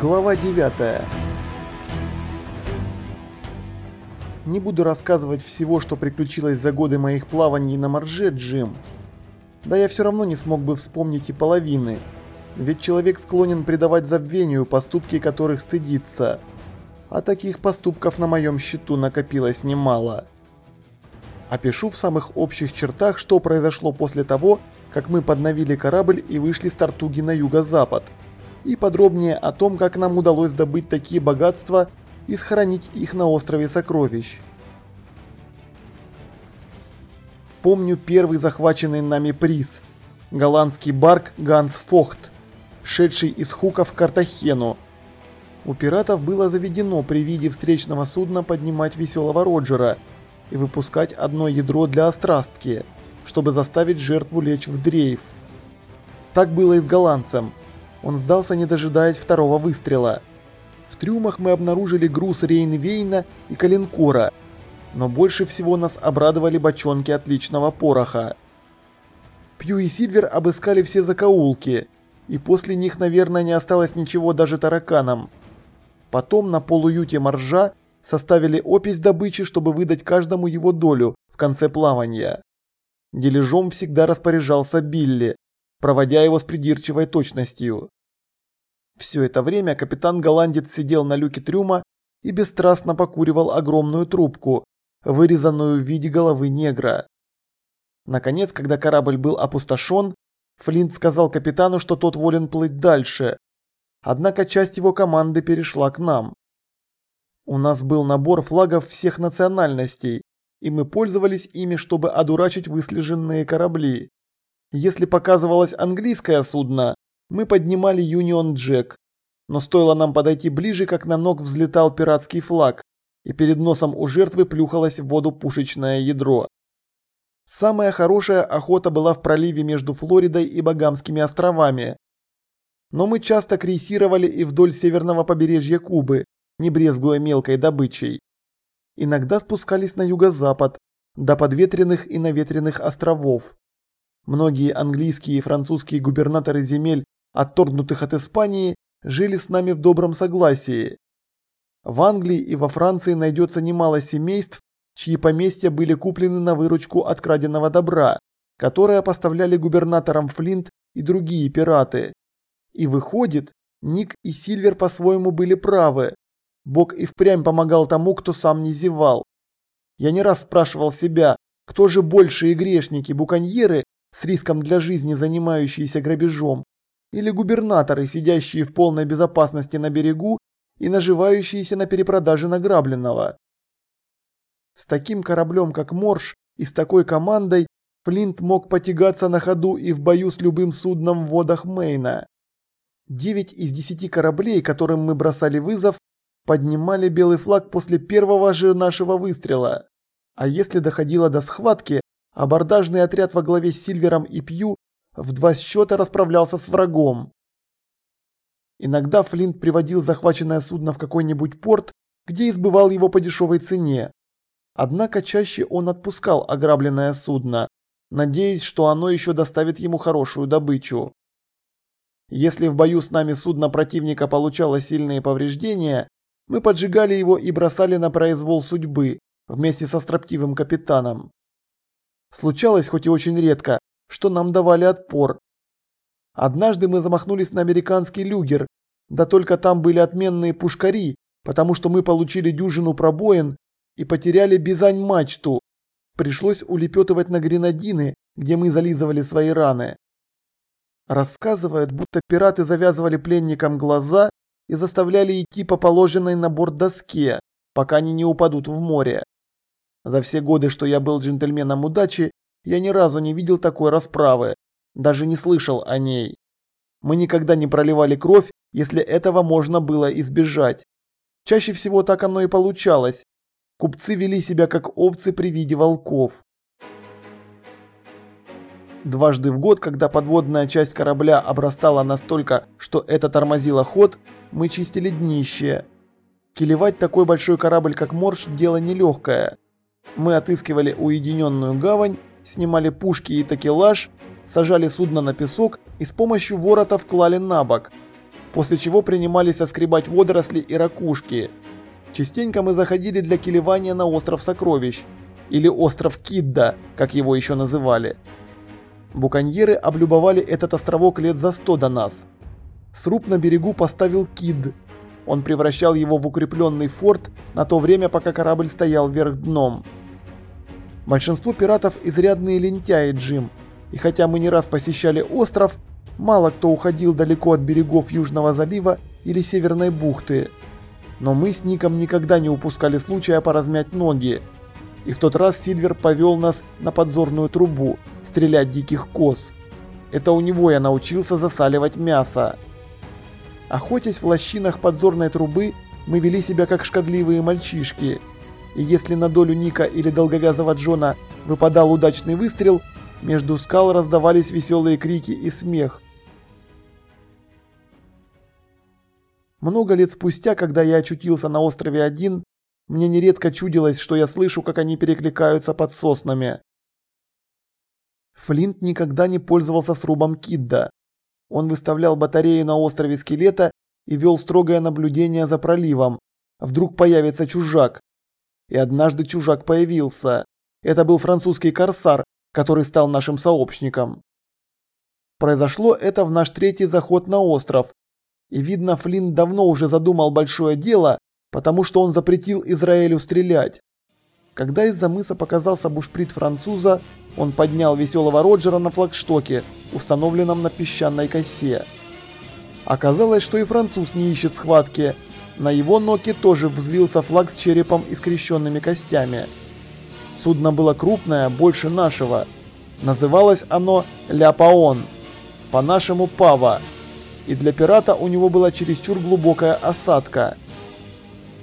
Глава 9 Не буду рассказывать всего, что приключилось за годы моих плаваний на морже, Джим. Да я все равно не смог бы вспомнить и половины. Ведь человек склонен предавать забвению поступки, которых стыдится. А таких поступков на моем счету накопилось немало. Опишу в самых общих чертах, что произошло после того, как мы подновили корабль и вышли с Тартуги на юго-запад. И подробнее о том, как нам удалось добыть такие богатства и сохранить их на острове Сокровищ. Помню первый захваченный нами приз – голландский барк Ганс Фохт, шедший из Хука в Картахену. У пиратов было заведено при виде встречного судна поднимать веселого Роджера и выпускать одно ядро для острастки, чтобы заставить жертву лечь в дрейф. Так было и с голландцем. Он сдался, не дожидаясь второго выстрела. В трюмах мы обнаружили груз Рейнвейна и Калинкора, но больше всего нас обрадовали бочонки отличного пороха. Пью и Сильвер обыскали все закоулки, и после них, наверное, не осталось ничего даже тараканам. Потом на полуюте моржа составили опись добычи, чтобы выдать каждому его долю в конце плавания. Дележом всегда распоряжался Билли, проводя его с придирчивой точностью. Все это время капитан-голландец сидел на люке трюма и бесстрастно покуривал огромную трубку, вырезанную в виде головы негра. Наконец, когда корабль был опустошен, Флинт сказал капитану, что тот волен плыть дальше. Однако часть его команды перешла к нам. У нас был набор флагов всех национальностей, и мы пользовались ими, чтобы одурачить выслеженные корабли. Если показывалось английское судно, мы поднимали Юнион Джек. Но стоило нам подойти ближе, как на ног взлетал пиратский флаг, и перед носом у жертвы плюхалось в воду пушечное ядро. Самая хорошая охота была в проливе между Флоридой и Багамскими островами. Но мы часто крейсировали и вдоль северного побережья Кубы, не брезгуя мелкой добычей. Иногда спускались на юго-запад, до подветренных и наветренных островов. Многие английские и французские губернаторы земель, отторгнутых от Испании, жили с нами в добром согласии. В Англии и во Франции найдется немало семейств, чьи поместья были куплены на выручку от краденого добра, которое поставляли губернаторам Флинт и другие пираты. И выходит, Ник и Сильвер по-своему были правы. Бог и впрямь помогал тому, кто сам не зевал. Я не раз спрашивал себя, кто же большие грешники, буконьеры, с риском для жизни занимающиеся грабежом, или губернаторы, сидящие в полной безопасности на берегу и наживающиеся на перепродаже награбленного. С таким кораблем, как Морж, и с такой командой Флинт мог потягаться на ходу и в бою с любым судном в водах Мейна. Девять из десяти кораблей, которым мы бросали вызов, поднимали белый флаг после первого же нашего выстрела. А если доходило до схватки, абордажный отряд во главе с Сильвером и Пью в два счета расправлялся с врагом. Иногда Флинт приводил захваченное судно в какой-нибудь порт, где избывал его по дешевой цене. Однако чаще он отпускал ограбленное судно, надеясь, что оно еще доставит ему хорошую добычу. Если в бою с нами судно противника получало сильные повреждения, мы поджигали его и бросали на произвол судьбы вместе со строптивым капитаном. Случалось, хоть и очень редко, что нам давали отпор. Однажды мы замахнулись на американский люгер, да только там были отменные пушкари, потому что мы получили дюжину пробоин и потеряли бизань-мачту. Пришлось улепетывать на гренадины, где мы зализывали свои раны. Рассказывают, будто пираты завязывали пленникам глаза и заставляли идти по положенной на борт доске, пока они не упадут в море. За все годы, что я был джентльменом удачи, я ни разу не видел такой расправы, даже не слышал о ней. Мы никогда не проливали кровь, если этого можно было избежать. Чаще всего так оно и получалось. Купцы вели себя как овцы при виде волков. Дважды в год, когда подводная часть корабля обрастала настолько, что это тормозило ход, мы чистили днище. Килевать такой большой корабль, как Морж, дело нелегкое. Мы отыскивали уединенную гавань, снимали пушки и такелаж, сажали судно на песок и с помощью воротов клали на бок. после чего принимались соскребать водоросли и ракушки. Частенько мы заходили для килевания на остров Сокровищ, или остров Кидда, как его еще называли. Буконьеры облюбовали этот островок лет за сто до нас. Сруб на берегу поставил Кид. Он превращал его в укрепленный форт на то время, пока корабль стоял вверх дном. Большинство пиратов изрядные лентяи, Джим, и хотя мы не раз посещали остров, мало кто уходил далеко от берегов Южного залива или Северной бухты. Но мы с Ником никогда не упускали случая поразмять ноги, и в тот раз Сильвер повел нас на подзорную трубу, стрелять диких коз. Это у него я научился засаливать мясо. Охотясь в лощинах подзорной трубы, мы вели себя как шкодливые мальчишки. И если на долю Ника или долговязого Джона выпадал удачный выстрел, между скал раздавались веселые крики и смех. Много лет спустя, когда я очутился на острове один, мне нередко чудилось, что я слышу, как они перекликаются под соснами. Флинт никогда не пользовался срубом Кидда. Он выставлял батарею на острове Скелета и вел строгое наблюдение за проливом. Вдруг появится чужак. И однажды чужак появился. Это был французский корсар, который стал нашим сообщником. Произошло это в наш третий заход на остров. И видно, Флинт давно уже задумал большое дело, потому что он запретил Израилю стрелять. Когда из-за мыса показался бушприт француза, он поднял веселого Роджера на флагштоке, установленном на песчаной косе. Оказалось, что и француз не ищет схватки. На его ноке тоже взвился флаг с черепом и скрещенными костями. Судно было крупное, больше нашего. Называлось оно Ляпаон, по-нашему Пава. И для пирата у него была чересчур глубокая осадка.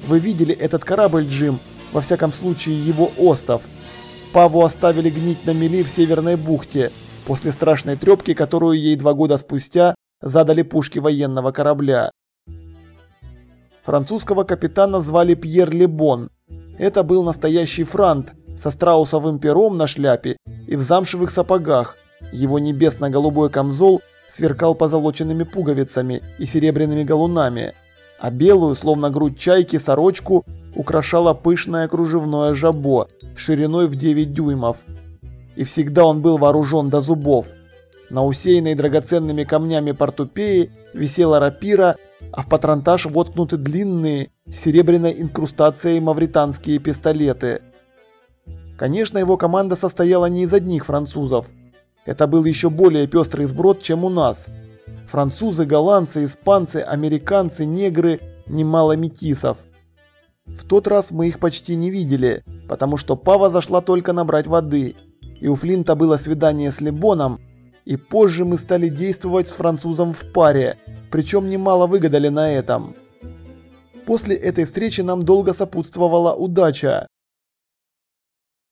Вы видели этот корабль, Джим, во всяком случае его остов. Паву оставили гнить на мели в Северной бухте, после страшной трепки, которую ей два года спустя задали пушки военного корабля. Французского капитана звали Пьер Лебон. Это был настоящий франт, со страусовым пером на шляпе и в замшевых сапогах. Его небесно-голубой камзол сверкал позолоченными пуговицами и серебряными галунами а белую, словно грудь чайки, сорочку украшало пышное кружевное жабо шириной в 9 дюймов. И всегда он был вооружен до зубов. На усеянной драгоценными камнями портупеи висела рапира, а в патронтаж воткнуты длинные, серебряной инкрустацией мавританские пистолеты. Конечно, его команда состояла не из одних французов. Это был еще более пестрый сброд, чем у нас – Французы, голландцы, испанцы, американцы, негры, немало метисов. В тот раз мы их почти не видели, потому что Пава зашла только набрать воды, и у Флинта было свидание с Лебоном, и позже мы стали действовать с французом в паре, причем немало выгадали на этом. После этой встречи нам долго сопутствовала удача.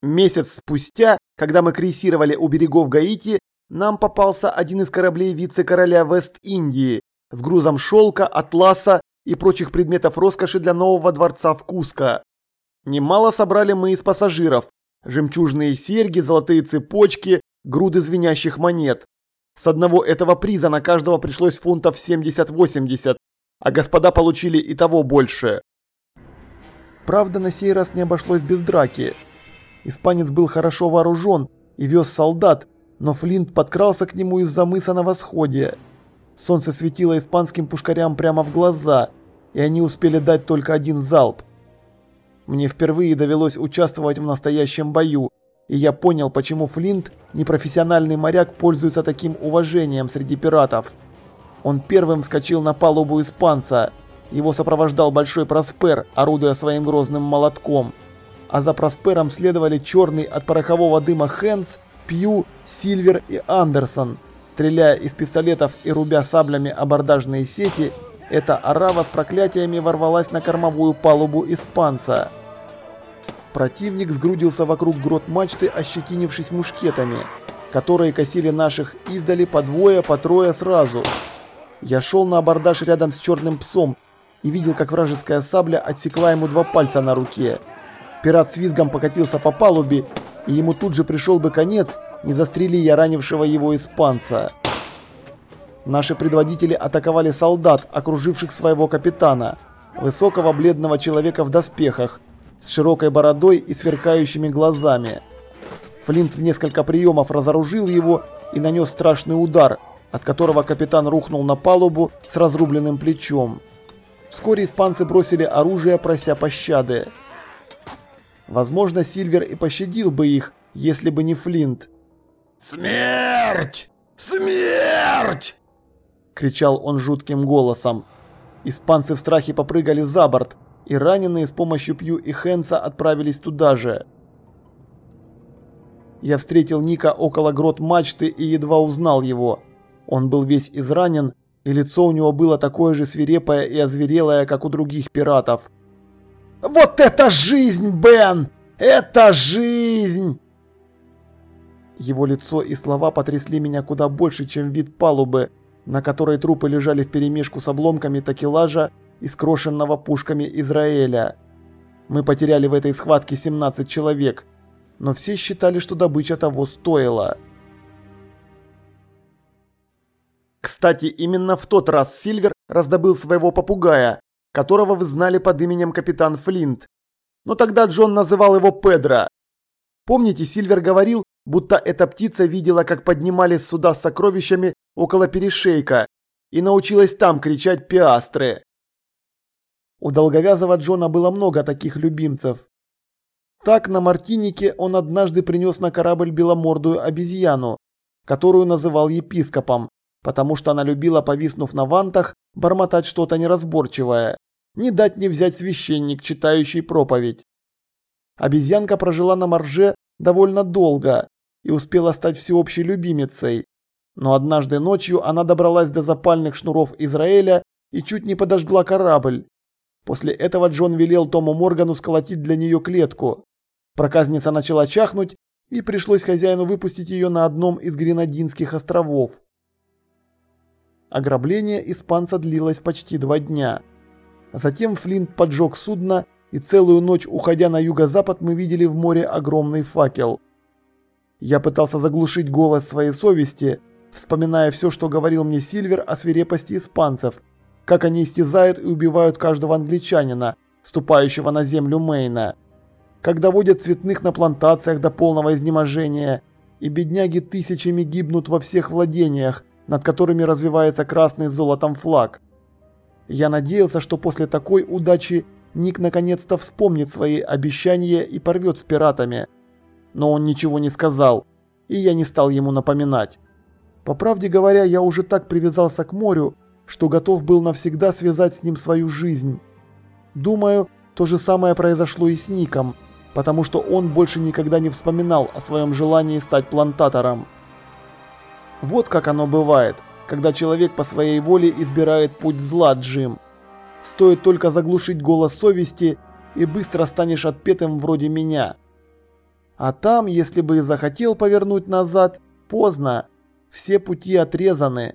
Месяц спустя, когда мы крейсировали у берегов Гаити, нам попался один из кораблей вице-короля Вест-Индии с грузом шелка, атласа и прочих предметов роскоши для нового дворца в Куско. Немало собрали мы из пассажиров. Жемчужные серьги, золотые цепочки, груды звенящих монет. С одного этого приза на каждого пришлось фунтов 70-80, а господа получили и того больше. Правда, на сей раз не обошлось без драки. Испанец был хорошо вооружен и вез солдат, но Флинт подкрался к нему из-за мыса на восходе. Солнце светило испанским пушкарям прямо в глаза, и они успели дать только один залп. Мне впервые довелось участвовать в настоящем бою, и я понял, почему Флинт, непрофессиональный моряк, пользуется таким уважением среди пиратов. Он первым вскочил на палубу испанца. Его сопровождал Большой Проспер, орудуя своим грозным молотком. А за Проспером следовали черный от порохового дыма Хэнс Пью, Сильвер и Андерсон. Стреляя из пистолетов и рубя саблями абордажные сети, эта арава с проклятиями ворвалась на кормовую палубу испанца. Противник сгрудился вокруг грот мачты, ощетинившись мушкетами, которые косили наших издали по двое, по трое сразу. Я шел на абордаж рядом с черным псом и видел, как вражеская сабля отсекла ему два пальца на руке. Пират с визгом покатился по палубе и ему тут же пришел бы конец, не застрели я ранившего его испанца. Наши предводители атаковали солдат, окруживших своего капитана, высокого бледного человека в доспехах, с широкой бородой и сверкающими глазами. Флинт в несколько приемов разоружил его и нанес страшный удар, от которого капитан рухнул на палубу с разрубленным плечом. Вскоре испанцы бросили оружие, прося пощады. Возможно, Сильвер и пощадил бы их, если бы не Флинт. «Смерть! Смерть!» – кричал он жутким голосом. Испанцы в страхе попрыгали за борт, и раненые с помощью Пью и Хенса отправились туда же. Я встретил Ника около грот мачты и едва узнал его. Он был весь изранен, и лицо у него было такое же свирепое и озверелое, как у других пиратов. «Вот это жизнь, Бен! Это жизнь!» Его лицо и слова потрясли меня куда больше, чем вид палубы, на которой трупы лежали вперемешку с обломками такелажа и скрошенного пушками Израиля. Мы потеряли в этой схватке 17 человек, но все считали, что добыча того стоила. Кстати, именно в тот раз Сильвер раздобыл своего попугая, которого вы знали под именем капитан Флинт. Но тогда Джон называл его Педро. Помните, Сильвер говорил, будто эта птица видела, как поднимались суда с сокровищами около перешейка и научилась там кричать пиастры. У долговязого Джона было много таких любимцев. Так на Мартинике он однажды принес на корабль беломордую обезьяну, которую называл епископом, потому что она любила, повиснув на вантах, бормотать что-то неразборчивое. Не дать не взять священник, читающий проповедь. Обезьянка прожила на Марже довольно долго и успела стать всеобщей любимицей. Но однажды ночью она добралась до запальных шнуров Израиля и чуть не подожгла корабль. После этого Джон велел Тому Моргану сколотить для нее клетку. Проказница начала чахнуть, и пришлось хозяину выпустить ее на одном из Гренадинских островов. Ограбление испанца длилось почти два дня. Затем Флинт поджег судно, и целую ночь, уходя на юго-запад, мы видели в море огромный факел. Я пытался заглушить голос своей совести, вспоминая все, что говорил мне Сильвер о свирепости испанцев, как они истязают и убивают каждого англичанина, ступающего на землю Мейна, как доводят цветных на плантациях до полного изнеможения, и бедняги тысячами гибнут во всех владениях, над которыми развивается красный золотом флаг. Я надеялся, что после такой удачи Ник наконец-то вспомнит свои обещания и порвет с пиратами. Но он ничего не сказал, и я не стал ему напоминать. По правде говоря, я уже так привязался к морю, что готов был навсегда связать с ним свою жизнь. Думаю, то же самое произошло и с Ником, потому что он больше никогда не вспоминал о своем желании стать плантатором. Вот как оно бывает, когда человек по своей воле избирает путь зла, Джим. Стоит только заглушить голос совести, и быстро станешь отпетым вроде меня. А там, если бы и захотел повернуть назад, поздно, все пути отрезаны.